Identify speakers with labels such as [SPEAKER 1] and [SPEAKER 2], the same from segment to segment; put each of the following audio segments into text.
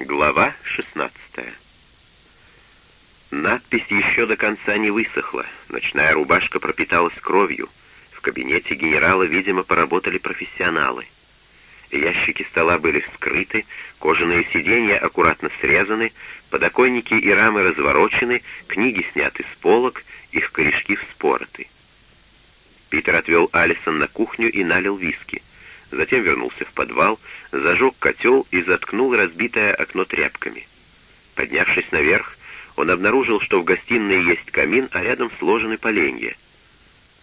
[SPEAKER 1] Глава 16 Надпись еще до конца не высохла. Ночная рубашка пропиталась кровью. В кабинете генерала, видимо, поработали профессионалы. Ящики стола были вскрыты, кожаные сиденья аккуратно срезаны, подоконники и рамы разворочены, книги сняты с полок, их корешки вспороты. Питер отвел Алисон на кухню и налил виски. Затем вернулся в подвал, зажег котел и заткнул разбитое окно тряпками. Поднявшись наверх, он обнаружил, что в гостиной есть камин, а рядом сложены поленья.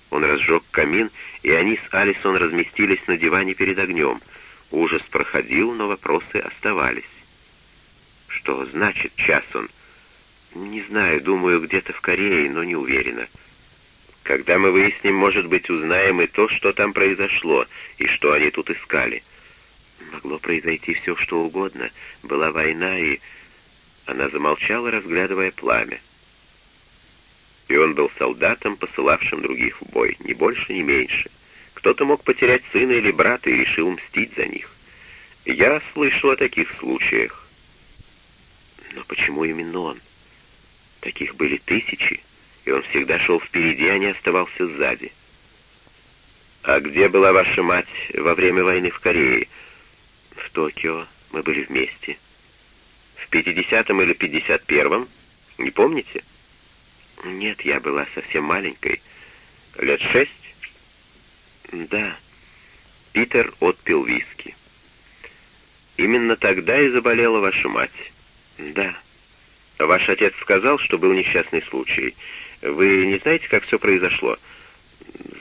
[SPEAKER 1] Он разжег камин, и они с Алисон разместились на диване перед огнем. Ужас проходил, но вопросы оставались. «Что значит час он?» «Не знаю, думаю, где-то в Корее, но не уверена». Когда мы выясним, может быть, узнаем и то, что там произошло, и что они тут искали. Могло произойти все, что угодно. Была война, и... Она замолчала, разглядывая пламя. И он был солдатом, посылавшим других в бой, ни больше, ни меньше. Кто-то мог потерять сына или брата и решил мстить за них. Я слышал о таких случаях. Но почему именно он? Таких были тысячи и он всегда шел впереди, а не оставался сзади. «А где была ваша мать во время войны в Корее?» «В Токио. Мы были вместе». «В 50-м или 51-м? Не помните?» «Нет, я была совсем маленькой. Лет шесть?» «Да». Питер отпил виски. «Именно тогда и заболела ваша мать?» «Да». «Ваш отец сказал, что был несчастный случай. Вы не знаете, как все произошло?»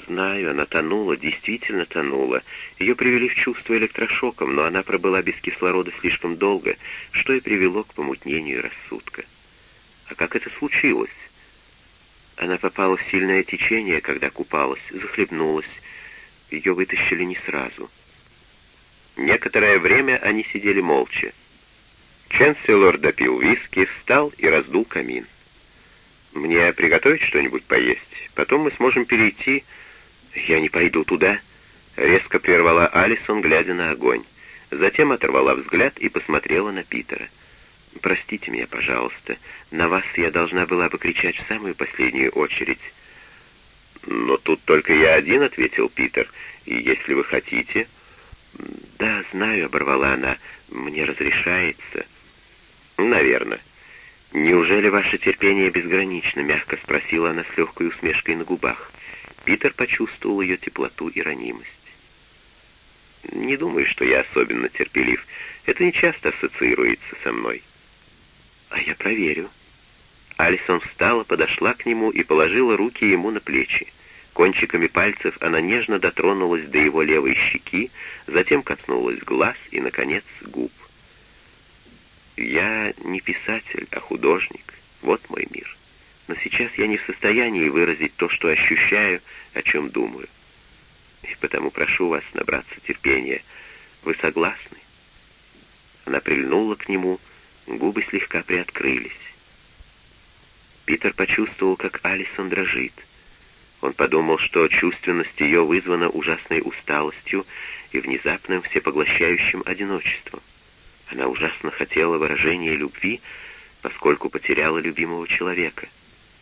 [SPEAKER 1] «Знаю, она тонула, действительно тонула. Ее привели в чувство электрошоком, но она пробыла без кислорода слишком долго, что и привело к помутнению рассудка. А как это случилось?» Она попала в сильное течение, когда купалась, захлебнулась. Ее вытащили не сразу. Некоторое время они сидели молча. Ченселор допил виски, встал и раздул камин. Мне приготовить что-нибудь поесть? Потом мы сможем перейти...» «Я не пойду туда», — резко прервала Алисон, глядя на огонь. Затем оторвала взгляд и посмотрела на Питера. «Простите меня, пожалуйста. На вас я должна была бы кричать в самую последнюю очередь». «Но тут только я один», — ответил Питер. «И если вы хотите...» «Да, знаю», — оборвала она. «Мне разрешается». «Наверное». «Неужели ваше терпение безгранично?» — мягко спросила она с легкой усмешкой на губах. Питер почувствовал ее теплоту и ранимость. «Не думаю, что я особенно терпелив. Это не часто ассоциируется со мной». «А я проверю». Алисон встала, подошла к нему и положила руки ему на плечи. Кончиками пальцев она нежно дотронулась до его левой щеки, затем коснулась глаз и, наконец, губ. Я не писатель, а художник. Вот мой мир. Но сейчас я не в состоянии выразить то, что ощущаю, о чем думаю. И потому прошу вас набраться терпения. Вы согласны?» Она прильнула к нему, губы слегка приоткрылись. Питер почувствовал, как Алисон дрожит. Он подумал, что чувственность ее вызвана ужасной усталостью и внезапным всепоглощающим одиночеством. Она ужасно хотела выражения любви, поскольку потеряла любимого человека,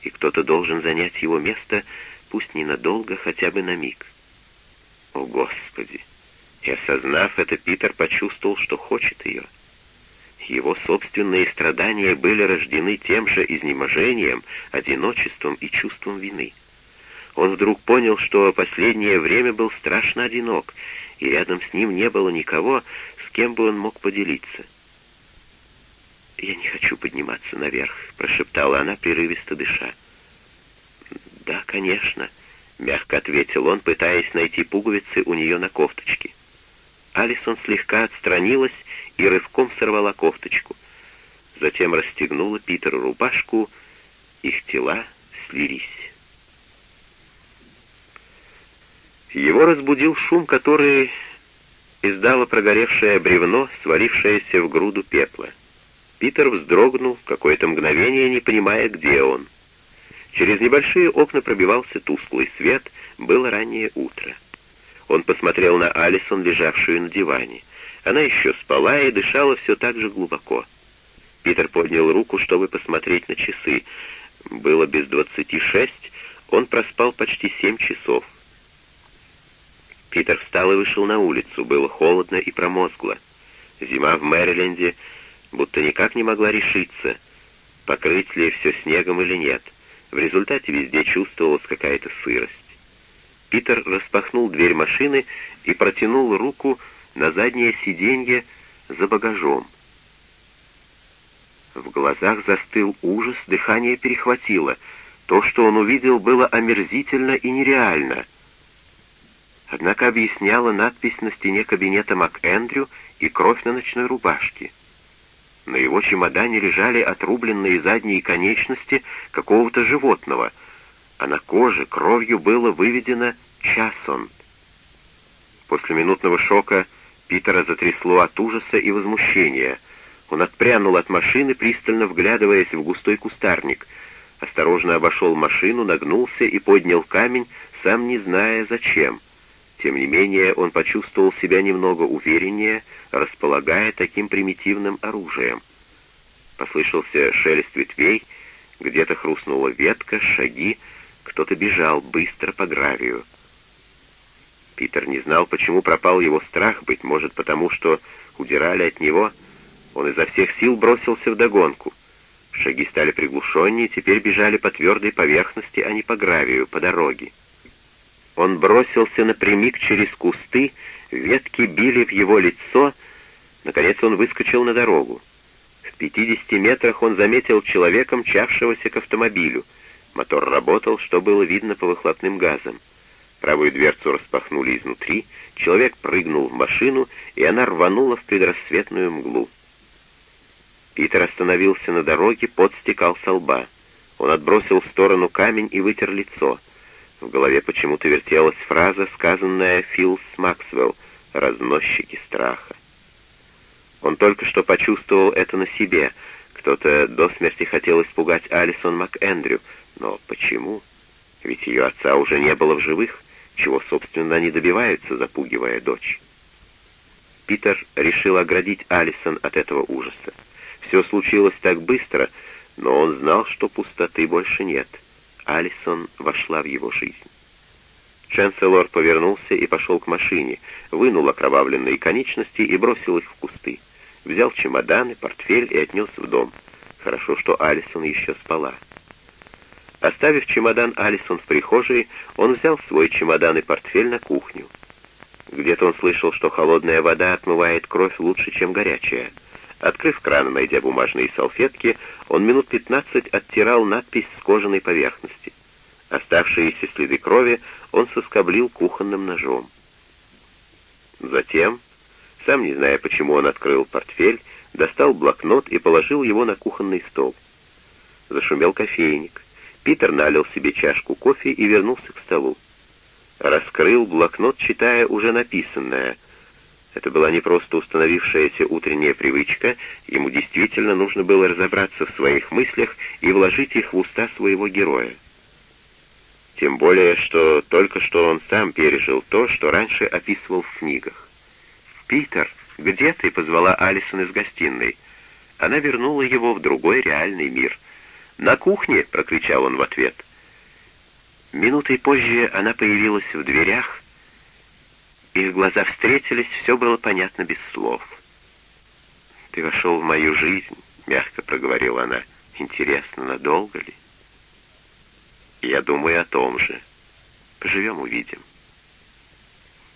[SPEAKER 1] и кто-то должен занять его место, пусть ненадолго, хотя бы на миг. О, Господи! И осознав это, Питер почувствовал, что хочет ее. Его собственные страдания были рождены тем же изнеможением, одиночеством и чувством вины. Он вдруг понял, что последнее время был страшно одинок, и рядом с ним не было никого, кем бы он мог поделиться. «Я не хочу подниматься наверх», — прошептала она, прерывисто дыша. «Да, конечно», — мягко ответил он, пытаясь найти пуговицы у нее на кофточке. Алисон слегка отстранилась и рывком сорвала кофточку. Затем расстегнула Питеру рубашку, их тела слились. Его разбудил шум, который издало прогоревшее бревно, свалившееся в груду пепла. Питер вздрогнул какое-то мгновение, не понимая, где он. Через небольшие окна пробивался тусклый свет, было раннее утро. Он посмотрел на Алисон, лежавшую на диване. Она еще спала и дышала все так же глубоко. Питер поднял руку, чтобы посмотреть на часы. Было без двадцати шесть, он проспал почти семь часов. Питер встал и вышел на улицу. Было холодно и промозгло. Зима в Мэриленде будто никак не могла решиться, покрыть ли все снегом или нет. В результате везде чувствовалась какая-то сырость. Питер распахнул дверь машины и протянул руку на заднее сиденье за багажом. В глазах застыл ужас, дыхание перехватило. То, что он увидел, было омерзительно и нереально. Однако объясняла надпись на стене кабинета МакЭндрю и кровь на ночной рубашке. На его чемодане лежали отрубленные задние конечности какого-то животного, а на коже кровью было выведено «Часон». После минутного шока Питера затрясло от ужаса и возмущения. Он отпрянул от машины, пристально вглядываясь в густой кустарник. Осторожно обошел машину, нагнулся и поднял камень, сам не зная зачем. Тем не менее, он почувствовал себя немного увереннее, располагая таким примитивным оружием. Послышался шелест ветвей, где-то хрустнула ветка, шаги, кто-то бежал быстро по гравию. Питер не знал, почему пропал его страх, быть может, потому что удирали от него. Он изо всех сил бросился в догонку. Шаги стали приглушеннее, теперь бежали по твердой поверхности, а не по гравию, по дороге. Он бросился напрямик через кусты, ветки били в его лицо, наконец он выскочил на дорогу. В 50 метрах он заметил человека, мчавшегося к автомобилю. Мотор работал, что было видно по выхлопным газам. Правую дверцу распахнули изнутри, человек прыгнул в машину, и она рванула в предрассветную мглу. Питер остановился на дороге, пот стекал со лба. Он отбросил в сторону камень и вытер лицо. В голове почему-то вертелась фраза, сказанная Филс Максвелл «разносчики страха». Он только что почувствовал это на себе. Кто-то до смерти хотел испугать Алисон МакЭндрю. Но почему? Ведь ее отца уже не было в живых чего, собственно, они добиваются, запугивая дочь. Питер решил оградить Алисон от этого ужаса. Все случилось так быстро, но он знал, что пустоты больше нет. Алисон вошла в его жизнь. Чанселор повернулся и пошел к машине, вынул окровавленные конечности и бросил их в кусты. Взял чемоданы, портфель и отнес в дом. Хорошо, что Алисон еще спала. Оставив чемодан Алисон в прихожей, он взял свой чемодан и портфель на кухню. Где-то он слышал, что холодная вода отмывает кровь лучше, чем горячая. Открыв кран, найдя бумажные салфетки, он минут пятнадцать оттирал надпись с кожаной поверхности. Оставшиеся следы крови он соскоблил кухонным ножом. Затем, сам не зная, почему он открыл портфель, достал блокнот и положил его на кухонный стол. Зашумел кофейник. Питер налил себе чашку кофе и вернулся к столу. Раскрыл блокнот, читая уже написанное. Это была не просто установившаяся утренняя привычка, ему действительно нужно было разобраться в своих мыслях и вложить их в уста своего героя. Тем более, что только что он сам пережил то, что раньше описывал в книгах. «Питер, где ты?» — позвала Алисон из гостиной. Она вернула его в другой реальный мир — «На кухне!» — прокричал он в ответ. Минутой позже она появилась в дверях. Их глаза встретились, все было понятно без слов. «Ты вошел в мою жизнь», — мягко проговорила она. «Интересно, надолго ли?» «Я думаю о том же. Поживем, увидим».